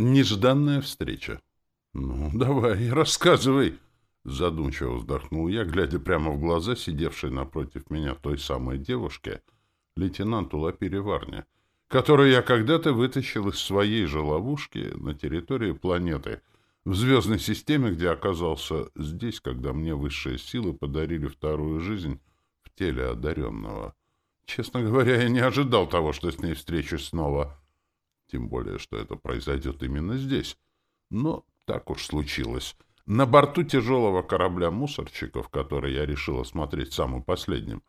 Нежданная встреча. «Ну, давай, рассказывай!» Задумчиво вздохнул я, глядя прямо в глаза сидевшей напротив меня той самой девушке, лейтенанту Лапире Варне, которую я когда-то вытащил из своей же ловушки на территории планеты, в звездной системе, где оказался здесь, когда мне высшие силы подарили вторую жизнь в теле одаренного. Честно говоря, я не ожидал того, что с ней встречусь снова. Тем более, что это произойдет именно здесь. Но так уж случилось. На борту тяжелого корабля мусорчиков, который я решил осмотреть самым последним,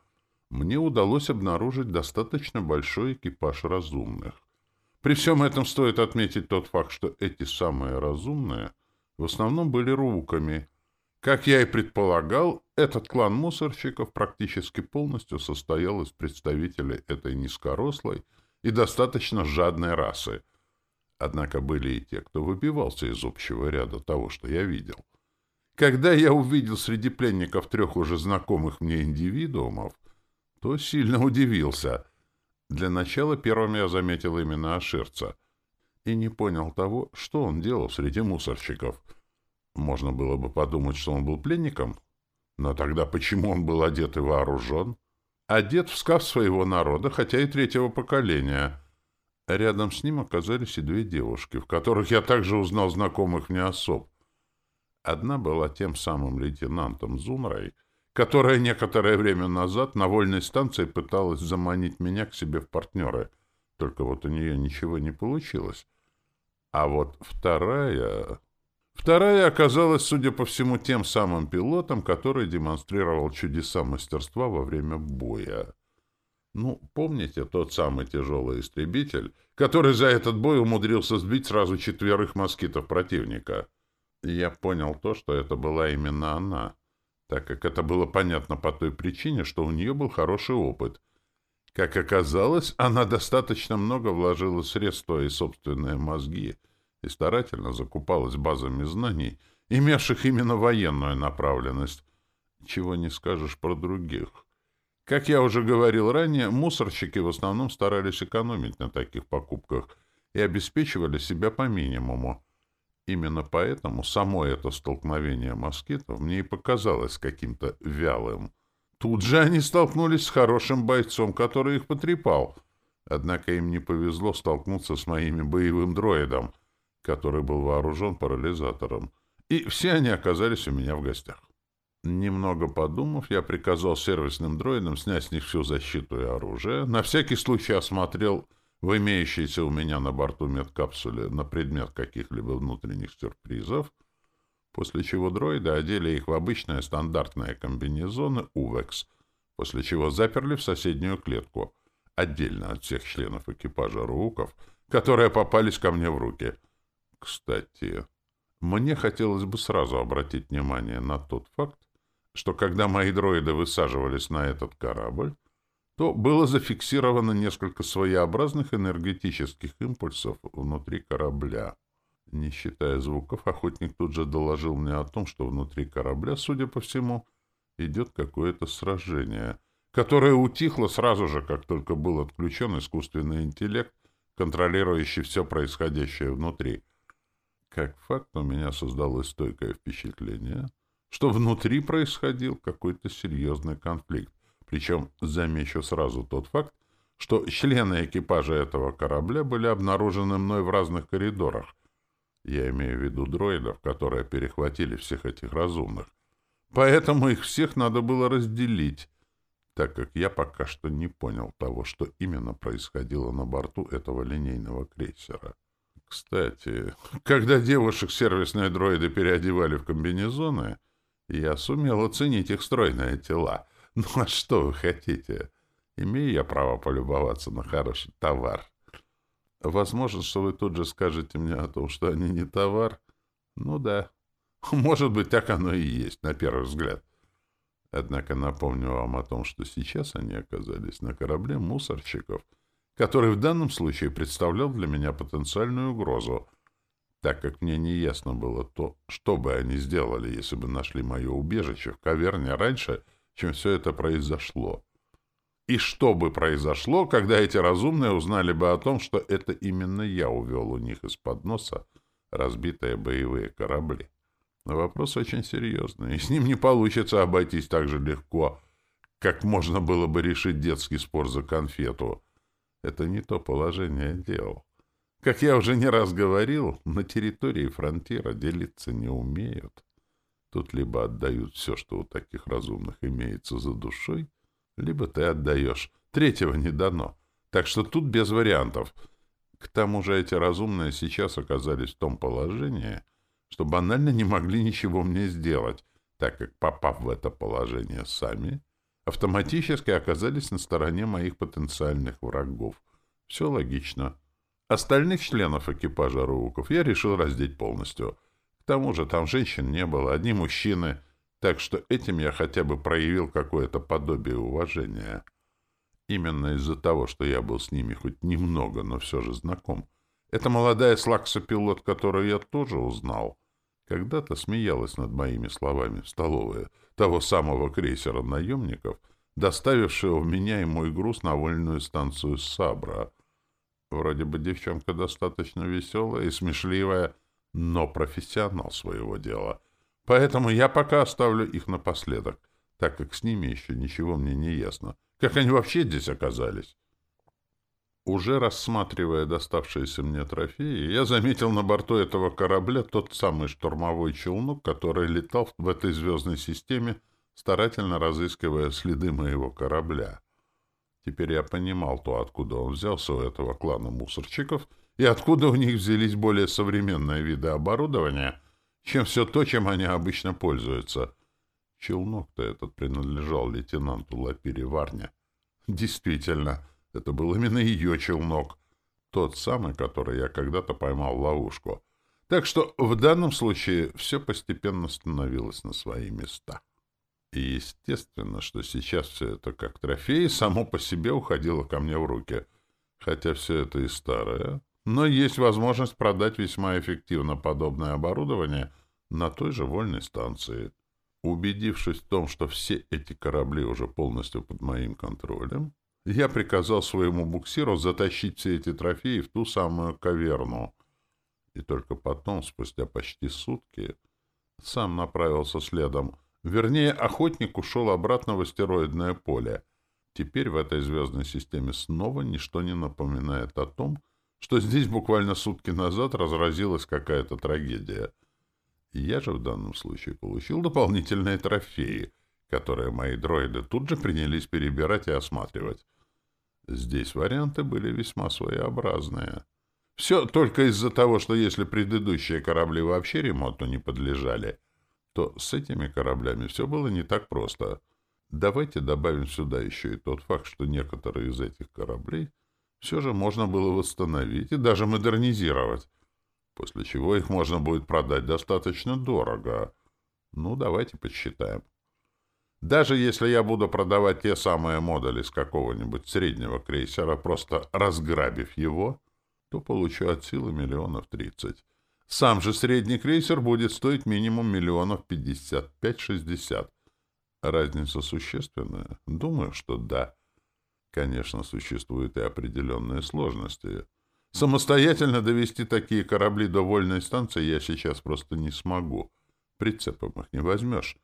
мне удалось обнаружить достаточно большой экипаж разумных. При всем этом стоит отметить тот факт, что эти самые разумные в основном были руками. Как я и предполагал, этот клан мусорщиков практически полностью состоял из представителей этой низкорослой и достаточно жадной расы. Однако были и те, кто выбивался из общего ряда того, что я видел. Когда я увидел среди пленников трех уже знакомых мне индивидуумов, то сильно удивился. Для начала первым я заметил именно Аширца и не понял того, что он делал среди мусорщиков. Можно было бы подумать, что он был пленником, но тогда почему он был одет и вооружен? Одет в скаф своего народа, хотя и третьего поколения. Рядом с ним оказались и две девушки, в которых я также узнал знакомых мне особ. Одна была тем самым лейтенантом Зунрой, которая некоторое время назад на вольной станции пыталась заманить меня к себе в партнеры. Только вот у нее ничего не получилось. А вот вторая... Вторая оказалась, судя по всему, тем самым пилотом, который демонстрировал чудеса мастерства во время боя. Ну, помните тот самый тяжелый истребитель, который за этот бой умудрился сбить сразу четверых москитов противника? Я понял то, что это была именно она, так как это было понятно по той причине, что у нее был хороший опыт. Как оказалось, она достаточно много вложила средств в свои собственные мозги — и старательно закупалась базами знаний, имевших именно военную направленность. Чего не скажешь про других. Как я уже говорил ранее, мусорщики в основном старались экономить на таких покупках и обеспечивали себя по минимуму. Именно поэтому само это столкновение москитов мне и показалось каким-то вялым. Тут же они столкнулись с хорошим бойцом, который их потрепал. Однако им не повезло столкнуться с моим боевым дроидом, который был вооружен парализатором, и все они оказались у меня в гостях. Немного подумав, я приказал сервисным дроидам снять с них всю защиту и оружие, на всякий случай осмотрел в имеющейся у меня на борту медкапсуле на предмет каких-либо внутренних сюрпризов, после чего дроиды одели их в обычные стандартные комбинезоны УВЕКС, после чего заперли в соседнюю клетку, отдельно от всех членов экипажа РУКов, которые попались ко мне в руки — кстати, мне хотелось бы сразу обратить внимание на тот факт, что когда мои дроиды высаживались на этот корабль, то было зафиксировано несколько своеобразных энергетических импульсов внутри корабля. Не считая звуков, охотник тут же доложил мне о том, что внутри корабля, судя по всему, идет какое-то сражение, которое утихло сразу же, как только был отключен искусственный интеллект, контролирующий все происходящее внутри. Как факт, у меня создалось стойкое впечатление, что внутри происходил какой-то серьезный конфликт. Причем замечу сразу тот факт, что члены экипажа этого корабля были обнаружены мной в разных коридорах. Я имею в виду дроидов, которые перехватили всех этих разумных. Поэтому их всех надо было разделить, так как я пока что не понял того, что именно происходило на борту этого линейного крейсера. Кстати, когда девушек сервисные дроиды переодевали в комбинезоны, я сумел оценить их стройные тела. Ну а что вы хотите? Имею я право полюбоваться на хороший товар. Возможно, что вы тут же скажете мне о том, что они не товар. Ну да. Может быть, так оно и есть, на первый взгляд. Однако напомню вам о том, что сейчас они оказались на корабле мусорщиков — который в данном случае представлял для меня потенциальную угрозу, так как мне не ясно было то, что бы они сделали, если бы нашли мое убежище в каверне раньше, чем все это произошло. И что бы произошло, когда эти разумные узнали бы о том, что это именно я увел у них из-под носа разбитые боевые корабли. Но вопрос очень серьезный, и с ним не получится обойтись так же легко, как можно было бы решить детский спор за конфету. Это не то положение дел. Как я уже не раз говорил, на территории фронтира делиться не умеют. Тут либо отдают все, что у таких разумных имеется за душой, либо ты отдаешь. Третьего не дано. Так что тут без вариантов. К тому же эти разумные сейчас оказались в том положении, что банально не могли ничего мне сделать, так как, попав в это положение сами, автоматически оказались на стороне моих потенциальных врагов. Все логично. Остальных членов экипажа Руков я решил раздеть полностью. К тому же там женщин не было, одни мужчины, так что этим я хотя бы проявил какое-то подобие уважения. Именно из-за того, что я был с ними хоть немного, но все же знаком. Эта молодая слаксопилот, которую я тоже узнал, когда-то смеялась над моими словами в столовой того самого крейсера наемников, доставившего меня и мой груз на вольную станцию Сабра. Вроде бы девчонка достаточно веселая и смешливая, но профессионал своего дела. Поэтому я пока оставлю их напоследок, так как с ними еще ничего мне не ясно. Как они вообще здесь оказались? Уже рассматривая доставшиеся мне трофеи, я заметил на борту этого корабля тот самый штурмовой челнок, который летал в этой звездной системе, старательно разыскивая следы моего корабля. Теперь я понимал то, откуда он взялся у этого клана мусорчиков, и откуда у них взялись более современные виды оборудования, чем все то, чем они обычно пользуются. Челнок-то этот принадлежал лейтенанту Лапире Варне. Действительно, — это был именно ее челнок. Тот самый, который я когда-то поймал в ловушку. Так что в данном случае все постепенно становилось на свои места. И естественно, что сейчас все это как трофей само по себе уходило ко мне в руки. Хотя все это и старое, но есть возможность продать весьма эффективно подобное оборудование на той же вольной станции. Убедившись в том, что все эти корабли уже полностью под моим контролем, я приказал своему буксиру затащить все эти трофеи в ту самую каверну. И только потом, спустя почти сутки, сам направился следом. Вернее, охотник ушел обратно в астероидное поле. Теперь в этой звездной системе снова ничто не напоминает о том, что здесь буквально сутки назад разразилась какая-то трагедия. Я же в данном случае получил дополнительные трофеи — которые мои дроиды тут же принялись перебирать и осматривать. Здесь варианты были весьма своеобразные. Все только из-за того, что если предыдущие корабли вообще ремонту не подлежали, то с этими кораблями все было не так просто. Давайте добавим сюда еще и тот факт, что некоторые из этих кораблей все же можно было восстановить и даже модернизировать, после чего их можно будет продать достаточно дорого. Ну, давайте подсчитаем. Даже если я буду продавать те самые модули с какого-нибудь среднего крейсера, просто разграбив его, то получу от силы миллионов тридцать. Сам же средний крейсер будет стоить минимум миллионов пятьдесят пять-шестьдесят. Разница существенная? Думаю, что да. Конечно, существуют и определенные сложности. Самостоятельно довести такие корабли до вольной станции я сейчас просто не смогу. Прицепом их не возьмешь.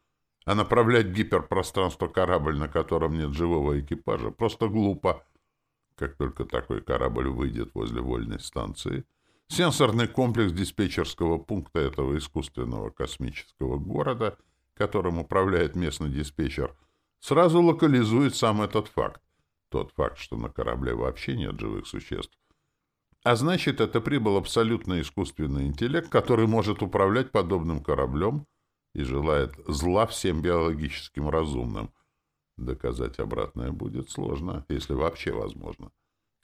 А направлять гиперпространство корабль, на котором нет живого экипажа, просто глупо. Как только такой корабль выйдет возле вольной станции, сенсорный комплекс диспетчерского пункта этого искусственного космического города, которым управляет местный диспетчер, сразу локализует сам этот факт. Тот факт, что на корабле вообще нет живых существ. А значит, это прибыл абсолютно искусственный интеллект, который может управлять подобным кораблем, и желает зла всем биологическим разумным. Доказать обратное будет сложно, если вообще возможно.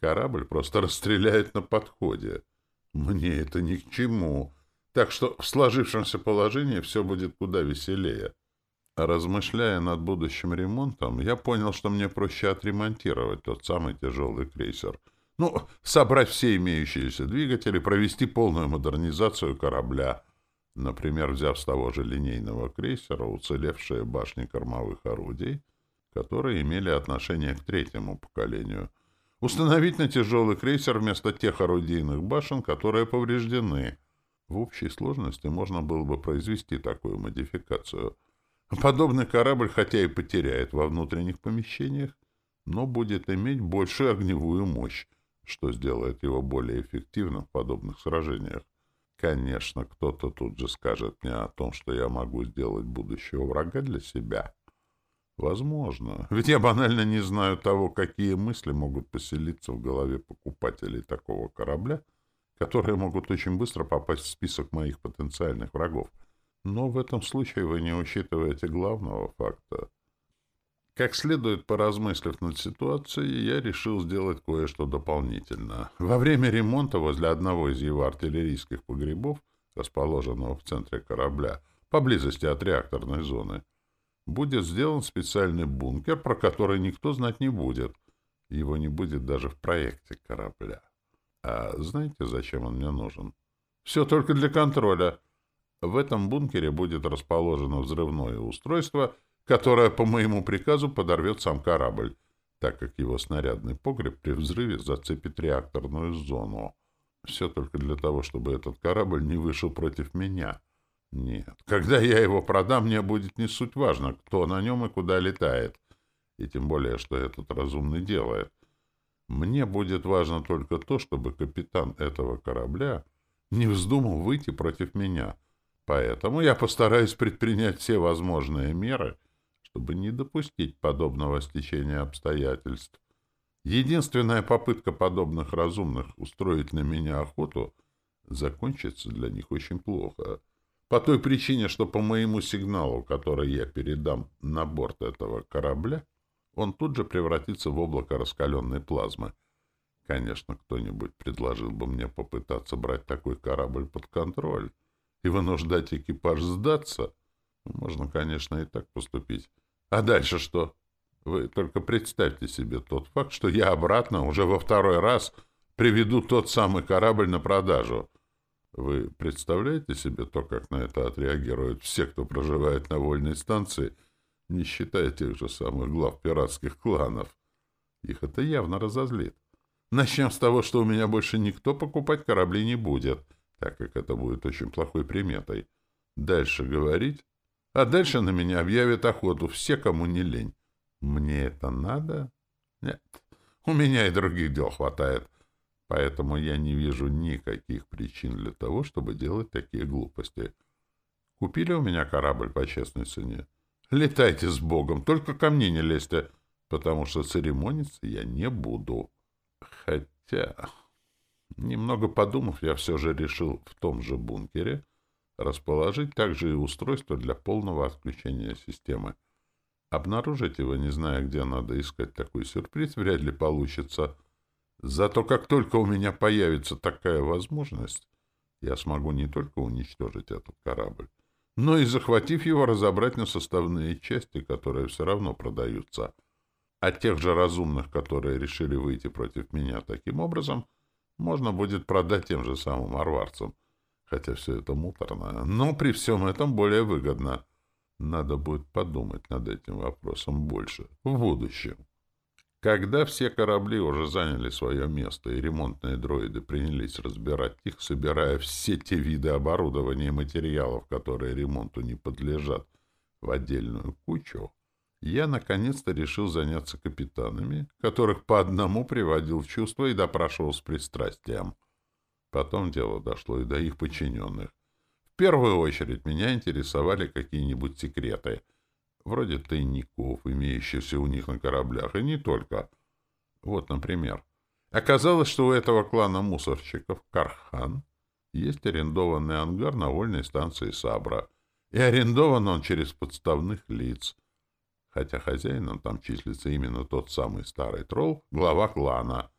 Корабль просто расстреляет на подходе. Мне это ни к чему. Так что в сложившемся положении все будет куда веселее. Размышляя над будущим ремонтом, я понял, что мне проще отремонтировать тот самый тяжелый крейсер. Ну, собрать все имеющиеся двигатели, провести полную модернизацию корабля — Например, взяв с того же линейного крейсера уцелевшие башни кормовых орудий, которые имели отношение к третьему поколению, установить на тяжелый крейсер вместо тех орудийных башен, которые повреждены. В общей сложности можно было бы произвести такую модификацию. Подобный корабль хотя и потеряет во внутренних помещениях, но будет иметь большую огневую мощь, что сделает его более эффективным в подобных сражениях. Конечно, кто-то тут же скажет мне о том, что я могу сделать будущего врага для себя. Возможно. Ведь я банально не знаю того, какие мысли могут поселиться в голове покупателей такого корабля, которые могут очень быстро попасть в список моих потенциальных врагов. Но в этом случае вы не учитываете главного факта — как следует поразмыслив над ситуацией, я решил сделать кое-что дополнительно. Во время ремонта возле одного из его артиллерийских погребов, расположенного в центре корабля, поблизости от реакторной зоны, будет сделан специальный бункер, про который никто знать не будет. Его не будет даже в проекте корабля. А знаете, зачем он мне нужен? Все только для контроля. В этом бункере будет расположено взрывное устройство — которое по моему приказу подорвет сам корабль, так как его снарядный погреб при взрыве зацепит реакторную зону. Все только для того, чтобы этот корабль не вышел против меня. Нет, когда я его продам, мне будет не суть важно, кто на нем и куда летает, и тем более, что этот разумный делает. Мне будет важно только то, чтобы капитан этого корабля не вздумал выйти против меня. Поэтому я постараюсь предпринять все возможные меры — чтобы не допустить подобного стечения обстоятельств. Единственная попытка подобных разумных устроить на меня охоту закончится для них очень плохо. По той причине, что по моему сигналу, который я передам на борт этого корабля, он тут же превратится в облако раскаленной плазмы. Конечно, кто-нибудь предложил бы мне попытаться брать такой корабль под контроль и вынуждать экипаж сдаться. Можно, конечно, и так поступить. А дальше что? Вы только представьте себе тот факт, что я обратно уже во второй раз приведу тот самый корабль на продажу. Вы представляете себе то, как на это отреагируют все, кто проживает на вольной станции, не считая тех же самых глав пиратских кланов? Их это явно разозлит. Начнем с того, что у меня больше никто покупать корабли не будет, так как это будет очень плохой приметой. Дальше говорить а дальше на меня объявят охоту все, кому не лень. Мне это надо? Нет. У меня и других дел хватает. Поэтому я не вижу никаких причин для того, чтобы делать такие глупости. Купили у меня корабль по честной цене? Летайте с Богом, только ко мне не лезьте, потому что церемониться я не буду. Хотя, немного подумав, я все же решил в том же бункере Расположить также и устройство для полного отключения системы. Обнаружить его, не зная, где надо искать такой сюрприз, вряд ли получится. Зато как только у меня появится такая возможность, я смогу не только уничтожить этот корабль, но и, захватив его, разобрать на составные части, которые все равно продаются. А тех же разумных, которые решили выйти против меня таким образом, можно будет продать тем же самым арварцам хотя все это муторно, но при всем этом более выгодно. Надо будет подумать над этим вопросом больше в будущем. Когда все корабли уже заняли свое место и ремонтные дроиды принялись разбирать их, собирая все те виды оборудования и материалов, которые ремонту не подлежат, в отдельную кучу, я наконец-то решил заняться капитанами, которых по одному приводил в чувство и допрашивал с пристрастием — Потом дело дошло и до их подчиненных. В первую очередь меня интересовали какие-нибудь секреты, вроде тайников, имеющихся у них на кораблях, и не только. Вот, например. Оказалось, что у этого клана мусорщиков Кархан есть арендованный ангар на вольной станции Сабра, и арендован он через подставных лиц, хотя хозяином там числится именно тот самый старый тролл, глава клана.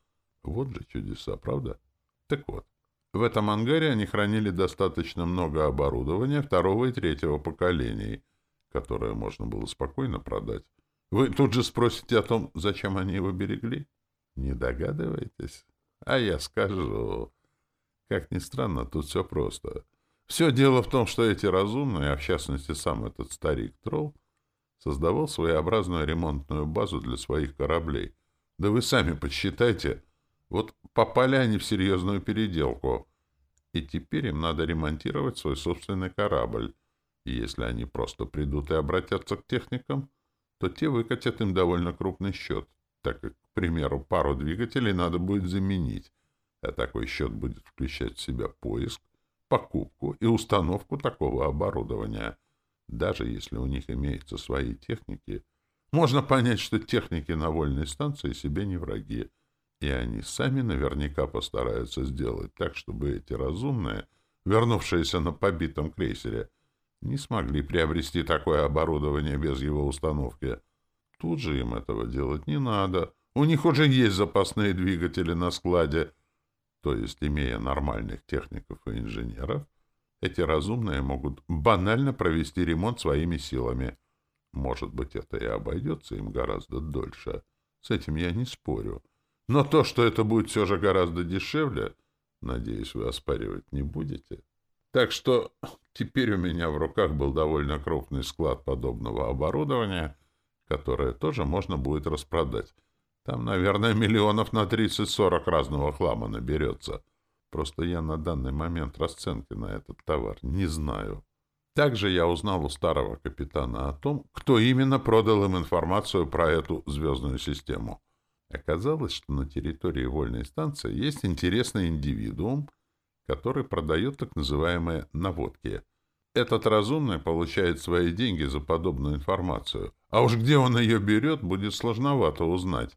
Вот же чудеса, правда? Так вот, в этом ангаре они хранили достаточно много оборудования второго и третьего поколений, которое можно было спокойно продать. Вы тут же спросите о том, зачем они его берегли? Не догадываетесь? А я скажу. Как ни странно, тут все просто. Все дело в том, что эти разумные, а в частности сам этот старик-тролл, создавал своеобразную ремонтную базу для своих кораблей. Да вы сами подсчитайте, вот попали они в серьезную переделку. И теперь им надо ремонтировать свой собственный корабль. И если они просто придут и обратятся к техникам, то те выкатят им довольно крупный счет, так как, к примеру, пару двигателей надо будет заменить, а такой счет будет включать в себя поиск, покупку и установку такого оборудования. Даже если у них имеются свои техники, можно понять, что техники на вольной станции себе не враги, и они сами наверняка постараются сделать так, чтобы эти разумные, вернувшиеся на побитом крейсере, не смогли приобрести такое оборудование без его установки. Тут же им этого делать не надо. У них уже есть запасные двигатели на складе. То есть, имея нормальных техников и инженеров, эти разумные могут банально провести ремонт своими силами. Может быть, это и обойдется им гораздо дольше. С этим я не спорю. Но то, что это будет все же гораздо дешевле, надеюсь, вы оспаривать не будете. Так что теперь у меня в руках был довольно крупный склад подобного оборудования, которое тоже можно будет распродать. Там, наверное, миллионов на 30-40 разного хлама наберется. Просто я на данный момент расценки на этот товар не знаю. Также я узнал у старого капитана о том, кто именно продал им информацию про эту звездную систему. Оказалось, что на территории вольной станции есть интересный индивидуум — который продает так называемые наводки. Этот разумный получает свои деньги за подобную информацию, а уж где он ее берет, будет сложновато узнать,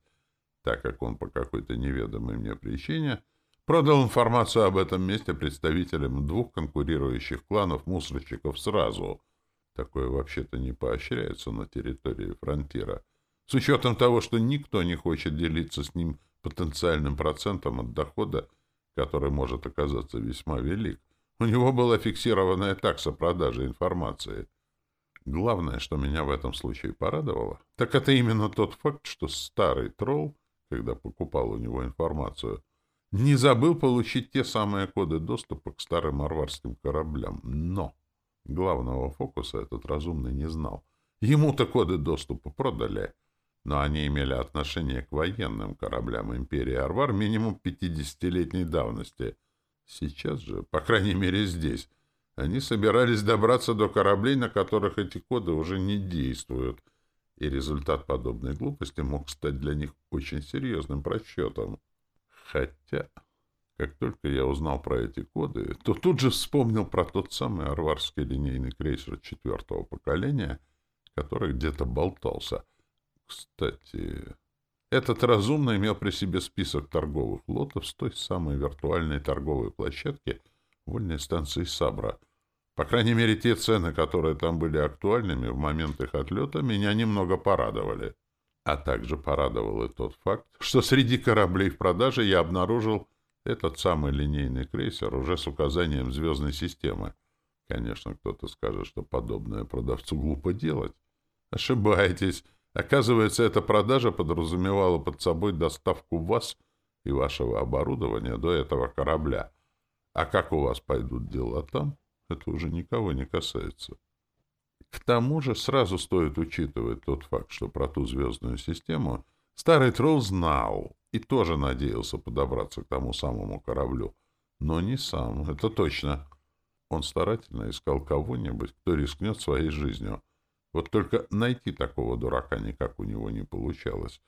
так как он по какой-то неведомой мне причине продал информацию об этом месте представителям двух конкурирующих кланов мусорщиков сразу. Такое вообще-то не поощряется на территории фронтира. С учетом того, что никто не хочет делиться с ним потенциальным процентом от дохода который может оказаться весьма велик. У него была фиксированная такса продажи информации. Главное, что меня в этом случае порадовало, так это именно тот факт, что старый тролл, когда покупал у него информацию, не забыл получить те самые коды доступа к старым арварским кораблям. Но главного фокуса этот разумный не знал. Ему-то коды доступа продали — но они имели отношение к военным кораблям империи Арвар минимум 50-летней давности. Сейчас же, по крайней мере здесь, они собирались добраться до кораблей, на которых эти коды уже не действуют, и результат подобной глупости мог стать для них очень серьезным просчетом. Хотя, как только я узнал про эти коды, то тут же вспомнил про тот самый арварский линейный крейсер четвертого поколения, который где-то болтался — кстати, этот разумно имел при себе список торговых лотов с той самой виртуальной торговой площадки вольной станции Сабра. По крайней мере, те цены, которые там были актуальными в момент их отлета, меня немного порадовали. А также порадовал и тот факт, что среди кораблей в продаже я обнаружил этот самый линейный крейсер уже с указанием звездной системы. Конечно, кто-то скажет, что подобное продавцу глупо делать. Ошибаетесь. Оказывается, эта продажа подразумевала под собой доставку вас и вашего оборудования до этого корабля. А как у вас пойдут дела там, это уже никого не касается. К тому же сразу стоит учитывать тот факт, что про ту звездную систему старый тролл знал и тоже надеялся подобраться к тому самому кораблю. Но не сам, это точно. Он старательно искал кого-нибудь, кто рискнет своей жизнью — вот только найти такого дурака никак у него не получалось.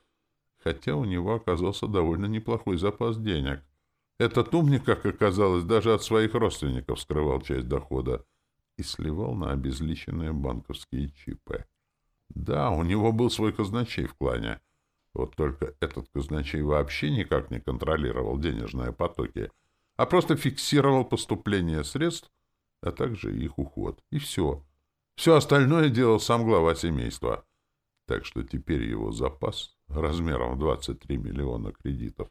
Хотя у него оказался довольно неплохой запас денег. Этот умник, как оказалось, даже от своих родственников скрывал часть дохода и сливал на обезличенные банковские чипы. Да, у него был свой казначей в клане. Вот только этот казначей вообще никак не контролировал денежные потоки, а просто фиксировал поступление средств, а также их уход. И все. Все остальное делал сам глава семейства. Так что теперь его запас размером в 23 миллиона кредитов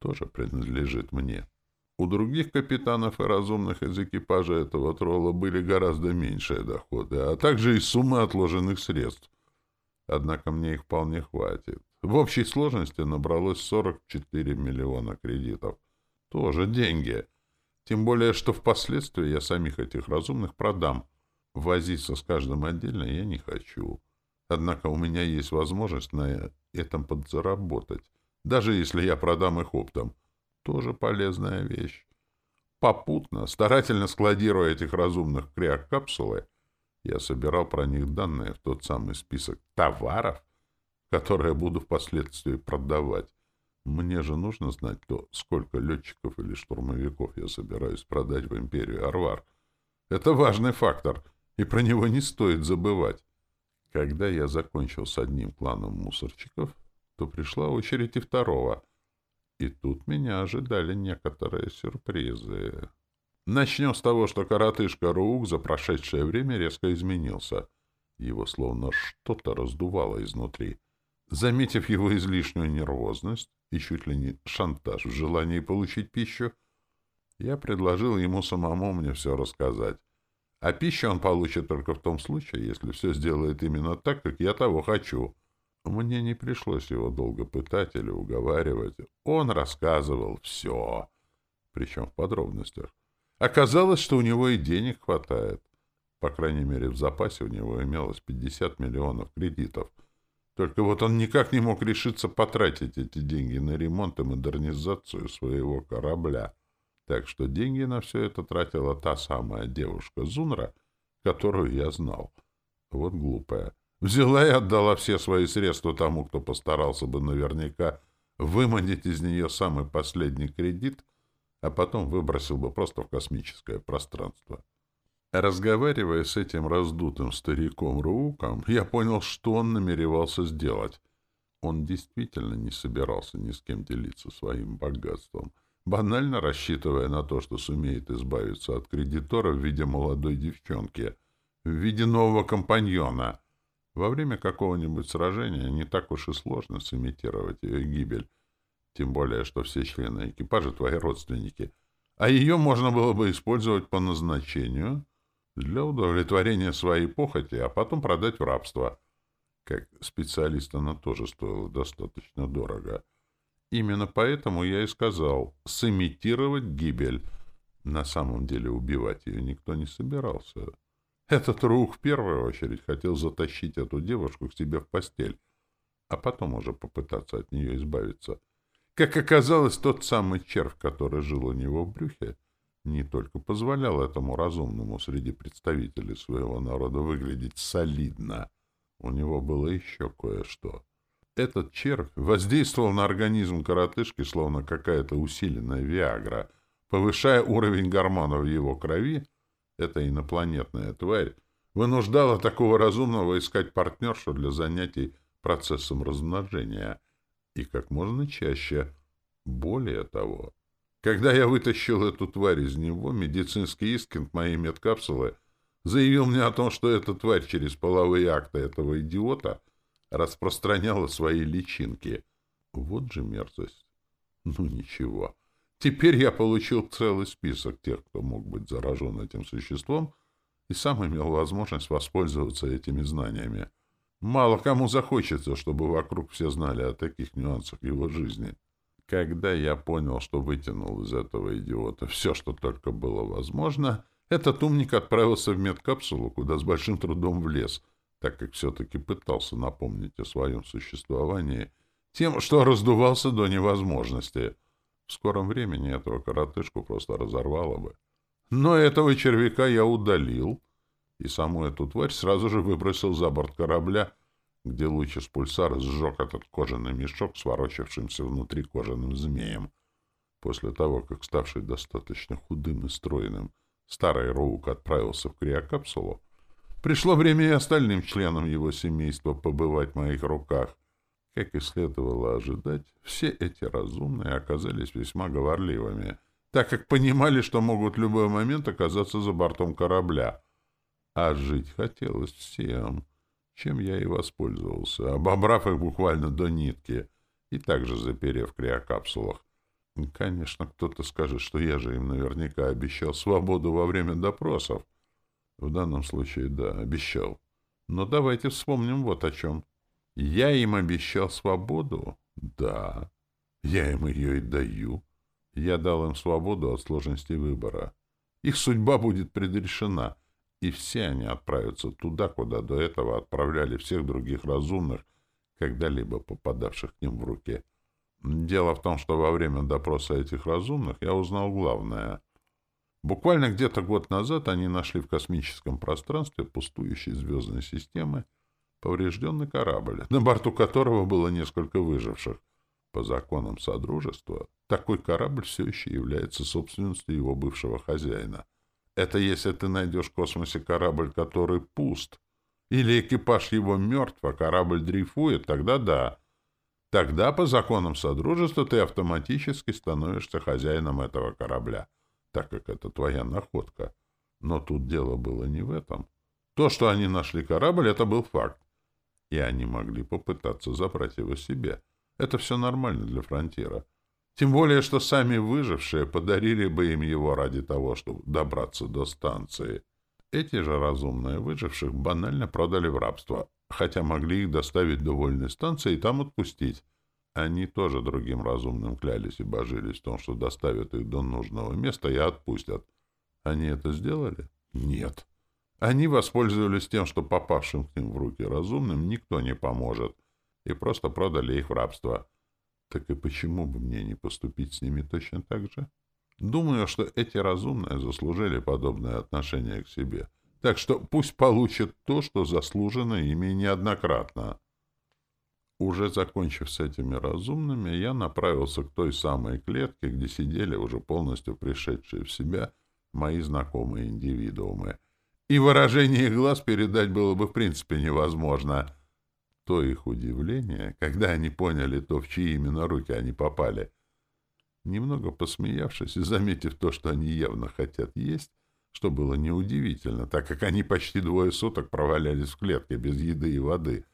тоже принадлежит мне. У других капитанов и разумных из экипажа этого тролла были гораздо меньшие доходы, а также и суммы отложенных средств. Однако мне их вполне хватит. В общей сложности набралось 44 миллиона кредитов. Тоже деньги. Тем более, что впоследствии я самих этих разумных продам — Возиться с каждым отдельно я не хочу. Однако у меня есть возможность на этом подзаработать, даже если я продам их оптом. Тоже полезная вещь. Попутно, старательно складируя этих разумных криокапсулы, я собирал про них данные в тот самый список товаров, которые буду впоследствии продавать. Мне же нужно знать то, сколько летчиков или штурмовиков я собираюсь продать в империю Арвар. Это важный фактор, и про него не стоит забывать. Когда я закончил с одним кланом мусорчиков, то пришла очередь и второго. И тут меня ожидали некоторые сюрпризы. Начнем с того, что коротышка Руук за прошедшее время резко изменился. Его словно что-то раздувало изнутри. Заметив его излишнюю нервозность и чуть ли не шантаж в желании получить пищу, я предложил ему самому мне все рассказать. А пищу он получит только в том случае, если все сделает именно так, как я того хочу. Мне не пришлось его долго пытать или уговаривать. Он рассказывал все, причем в подробностях. Оказалось, что у него и денег хватает. По крайней мере, в запасе у него имелось 50 миллионов кредитов — только вот он никак не мог решиться потратить эти деньги на ремонт и модернизацию своего корабля. Так что деньги на все это тратила та самая девушка Зунра, которую я знал. Вот глупая. Взяла и отдала все свои средства тому, кто постарался бы наверняка выманить из нее самый последний кредит, а потом выбросил бы просто в космическое пространство. Разговаривая с этим раздутым стариком Рууком, я понял, что он намеревался сделать. Он действительно не собирался ни с кем делиться своим богатством, банально рассчитывая на то, что сумеет избавиться от кредитора в виде молодой девчонки, в виде нового компаньона. Во время какого-нибудь сражения не так уж и сложно сымитировать ее гибель, тем более, что все члены экипажа твои родственники, а ее можно было бы использовать по назначению — для удовлетворения своей похоти, а потом продать в рабство. Как специалист она тоже стоила достаточно дорого. Именно поэтому я и сказал сымитировать гибель. На самом деле убивать ее никто не собирался. Этот рух в первую очередь хотел затащить эту девушку к себе в постель, а потом уже попытаться от нее избавиться. Как оказалось, тот самый червь, который жил у него в брюхе, не только позволял этому разумному среди представителей своего народа выглядеть солидно, у него было еще кое-что. Этот червь воздействовал на организм коротышки, словно какая-то усиленная виагра, повышая уровень гормонов в его крови, эта инопланетная тварь вынуждала такого разумного искать партнершу для занятий процессом размножения, и как можно чаще. Более того, когда я вытащил эту тварь из него, медицинский искинг моей медкапсулы заявил мне о том, что эта тварь через половые акты этого идиота распространяла свои личинки. Вот же мерзость. Ну ничего. Теперь я получил целый список тех, кто мог быть заражен этим существом, и сам имел возможность воспользоваться этими знаниями. Мало кому захочется, чтобы вокруг все знали о таких нюансах его жизни. Когда я понял, что вытянул из этого идиота все, что только было возможно, этот умник отправился в медкапсулу, куда с большим трудом влез, так как все-таки пытался напомнить о своем существовании тем, что раздувался до невозможности. В скором времени этого коротышку просто разорвало бы. Но этого червяка я удалил, и саму эту тварь сразу же выбросил за борт корабля, где луч из пульсара сжег этот кожаный мешок с ворочавшимся внутри кожаным змеем. После того, как ставший достаточно худым и стройным, старый Роук отправился в криокапсулу, пришло время и остальным членам его семейства побывать в моих руках. Как и следовало ожидать, все эти разумные оказались весьма говорливыми, так как понимали, что могут в любой момент оказаться за бортом корабля. А жить хотелось всем — чем я и воспользовался, обобрав их буквально до нитки и также заперев в криокапсулах. Конечно, кто-то скажет, что я же им наверняка обещал свободу во время допросов. В данном случае, да, обещал. Но давайте вспомним вот о чем. Я им обещал свободу? Да. Я им ее и даю. Я дал им свободу от сложности выбора. Их судьба будет предрешена — и все они отправятся туда, куда до этого отправляли всех других разумных, когда-либо попадавших к ним в руки. Дело в том, что во время допроса этих разумных я узнал главное. Буквально где-то год назад они нашли в космическом пространстве пустующей звездной системы поврежденный корабль, на борту которого было несколько выживших. По законам Содружества, такой корабль все еще является собственностью его бывшего хозяина. Это если ты найдешь в космосе корабль, который пуст, или экипаж его мертв, а корабль дрейфует, тогда да. Тогда, по законам Содружества, ты автоматически становишься хозяином этого корабля, так как это твоя находка. Но тут дело было не в этом. То, что они нашли корабль, это был факт. И они могли попытаться забрать его себе. Это все нормально для фронтира. Тем более, что сами выжившие подарили бы им его ради того, чтобы добраться до станции. Эти же разумные выживших банально продали в рабство, хотя могли их доставить до вольной станции и там отпустить. Они тоже другим разумным клялись и божились в том, что доставят их до нужного места и отпустят. Они это сделали? Нет. Они воспользовались тем, что попавшим к ним в руки разумным никто не поможет, и просто продали их в рабство. Так и почему бы мне не поступить с ними точно так же? Думаю, что эти разумные заслужили подобное отношение к себе. Так что пусть получат то, что заслужено ими неоднократно. Уже закончив с этими разумными, я направился к той самой клетке, где сидели уже полностью пришедшие в себя мои знакомые индивидуумы. И выражение их глаз передать было бы в принципе невозможно — то их удивление, когда они поняли то, в чьи именно руки они попали. Немного посмеявшись и заметив то, что они явно хотят есть, что было неудивительно, так как они почти двое суток провалялись в клетке без еды и воды,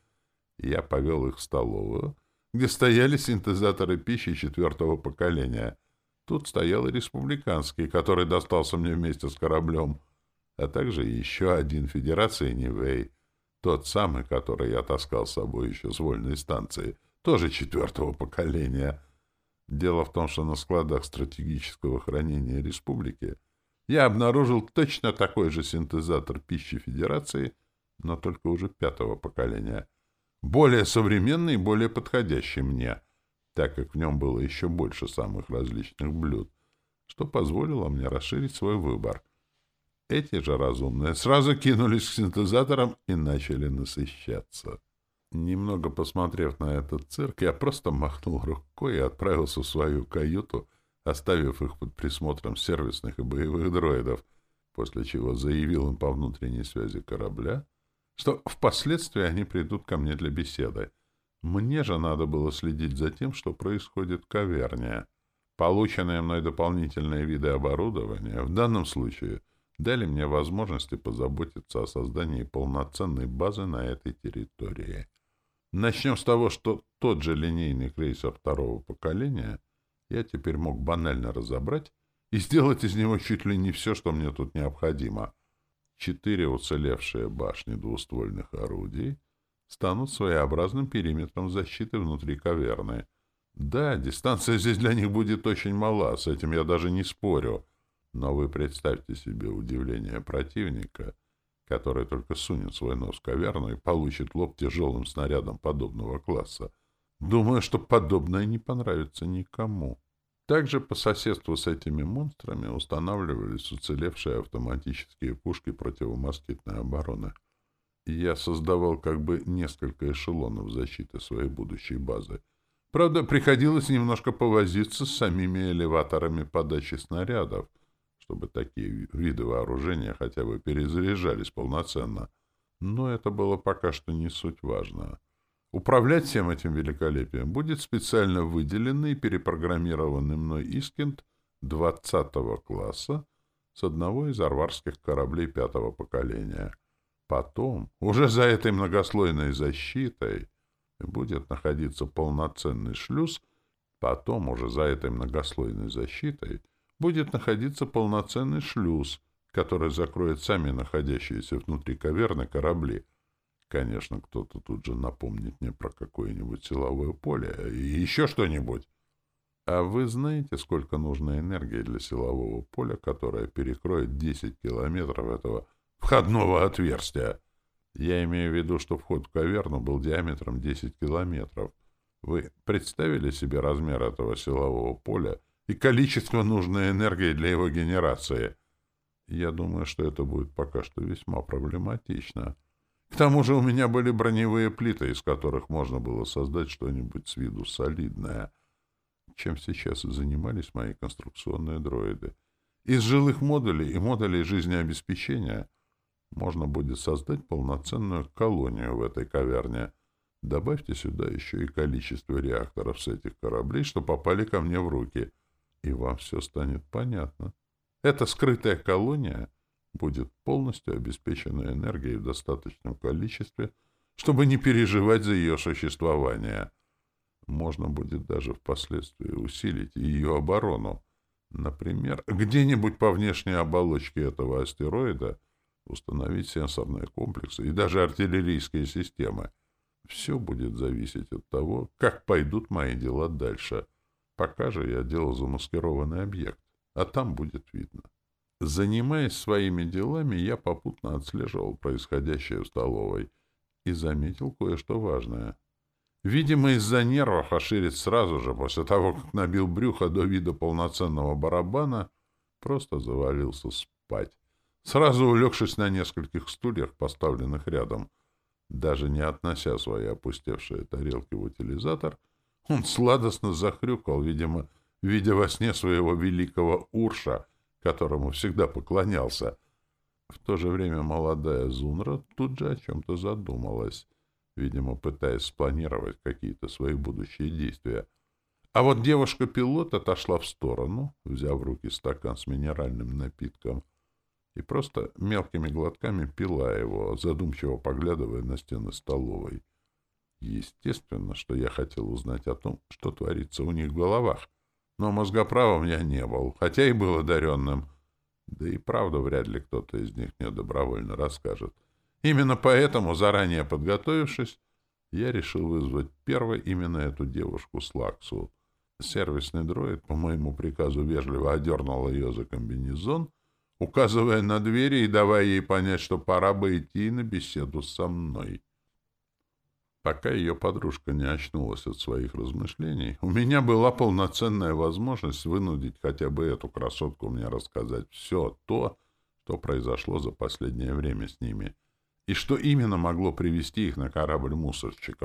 я повел их в столовую, где стояли синтезаторы пищи четвертого поколения. Тут стоял и республиканский, который достался мне вместе с кораблем, а также еще один Федерации Нивэй — тот самый, который я таскал с собой еще с вольной станции, тоже четвертого поколения. Дело в том, что на складах стратегического хранения республики я обнаружил точно такой же синтезатор пищи Федерации, но только уже пятого поколения. Более современный и более подходящий мне, так как в нем было еще больше самых различных блюд, что позволило мне расширить свой выбор — эти же разумные сразу кинулись к синтезаторам и начали насыщаться. Немного посмотрев на этот цирк, я просто махнул рукой и отправился в свою каюту, оставив их под присмотром сервисных и боевых дроидов, после чего заявил им по внутренней связи корабля, что впоследствии они придут ко мне для беседы. Мне же надо было следить за тем, что происходит в каверне. Полученные мной дополнительные виды оборудования в данном случае — дали мне возможности позаботиться о создании полноценной базы на этой территории. Начнем с того, что тот же линейный крейсер второго поколения я теперь мог банально разобрать и сделать из него чуть ли не все, что мне тут необходимо. Четыре уцелевшие башни двуствольных орудий станут своеобразным периметром защиты внутри каверны. Да, дистанция здесь для них будет очень мала, с этим я даже не спорю — но вы представьте себе удивление противника, который только сунет свой нос в каверну и получит лоб тяжелым снарядом подобного класса. Думаю, что подобное не понравится никому. Также по соседству с этими монстрами устанавливались уцелевшие автоматические пушки противомоскитной обороны. Я создавал как бы несколько эшелонов защиты своей будущей базы. Правда, приходилось немножко повозиться с самими элеваторами подачи снарядов — чтобы такие виды вооружения хотя бы перезаряжались полноценно. Но это было пока что не суть важно. Управлять всем этим великолепием будет специально выделенный и перепрограммированный мной Искинд 20 класса с одного из арварских кораблей пятого поколения. Потом, уже за этой многослойной защитой, будет находиться полноценный шлюз, потом уже за этой многослойной защитой будет находиться полноценный шлюз, который закроет сами находящиеся внутри каверны корабли. Конечно, кто-то тут же напомнит мне про какое-нибудь силовое поле и еще что-нибудь. А вы знаете, сколько нужно энергии для силового поля, которое перекроет 10 километров этого входного отверстия? Я имею в виду, что вход в каверну был диаметром 10 километров. Вы представили себе размер этого силового поля — и количество нужной энергии для его генерации. Я думаю, что это будет пока что весьма проблематично. К тому же у меня были броневые плиты, из которых можно было создать что-нибудь с виду солидное, чем сейчас и занимались мои конструкционные дроиды. Из жилых модулей и модулей жизнеобеспечения можно будет создать полноценную колонию в этой каверне. Добавьте сюда еще и количество реакторов с этих кораблей, что попали ко мне в руки, и вам все станет понятно. Эта скрытая колония будет полностью обеспечена энергией в достаточном количестве, чтобы не переживать за ее существование. Можно будет даже впоследствии усилить ее оборону. Например, где-нибудь по внешней оболочке этого астероида установить сенсорные комплексы и даже артиллерийские системы. Все будет зависеть от того, как пойдут мои дела дальше. Пока же я делал замаскированный объект а там будет видно. Занимаясь своими делами, я попутно отслеживал происходящее в столовой и заметил кое-что важное. Видимо, из-за нервов оширец сразу же, после того, как набил брюхо до вида полноценного барабана, просто завалился спать, сразу улегшись на нескольких стульях, поставленных рядом. Даже не относя свои опустевшие тарелки в утилизатор, он сладостно захрюкал, видимо, видя во сне своего великого Урша, которому всегда поклонялся. В то же время молодая Зунра тут же о чем-то задумалась, видимо, пытаясь спланировать какие-то свои будущие действия. А вот девушка-пилот отошла в сторону, взяв в руки стакан с минеральным напитком, и просто мелкими глотками пила его, задумчиво поглядывая на стены столовой. Естественно, что я хотел узнать о том, что творится у них в головах — но мозгоправом я не был, хотя и был одаренным. Да и правду вряд ли кто-то из них мне добровольно расскажет. Именно поэтому, заранее подготовившись, я решил вызвать первой именно эту девушку Слаксу. Сервисный дроид по моему приказу вежливо одернул ее за комбинезон, указывая на двери и давая ей понять, что пора бы идти на беседу со мной. Пока ее подружка не очнулась от своих размышлений, у меня была полноценная возможность вынудить хотя бы эту красотку мне рассказать все то, что произошло за последнее время с ними, и что именно могло привести их на корабль мусорщиков.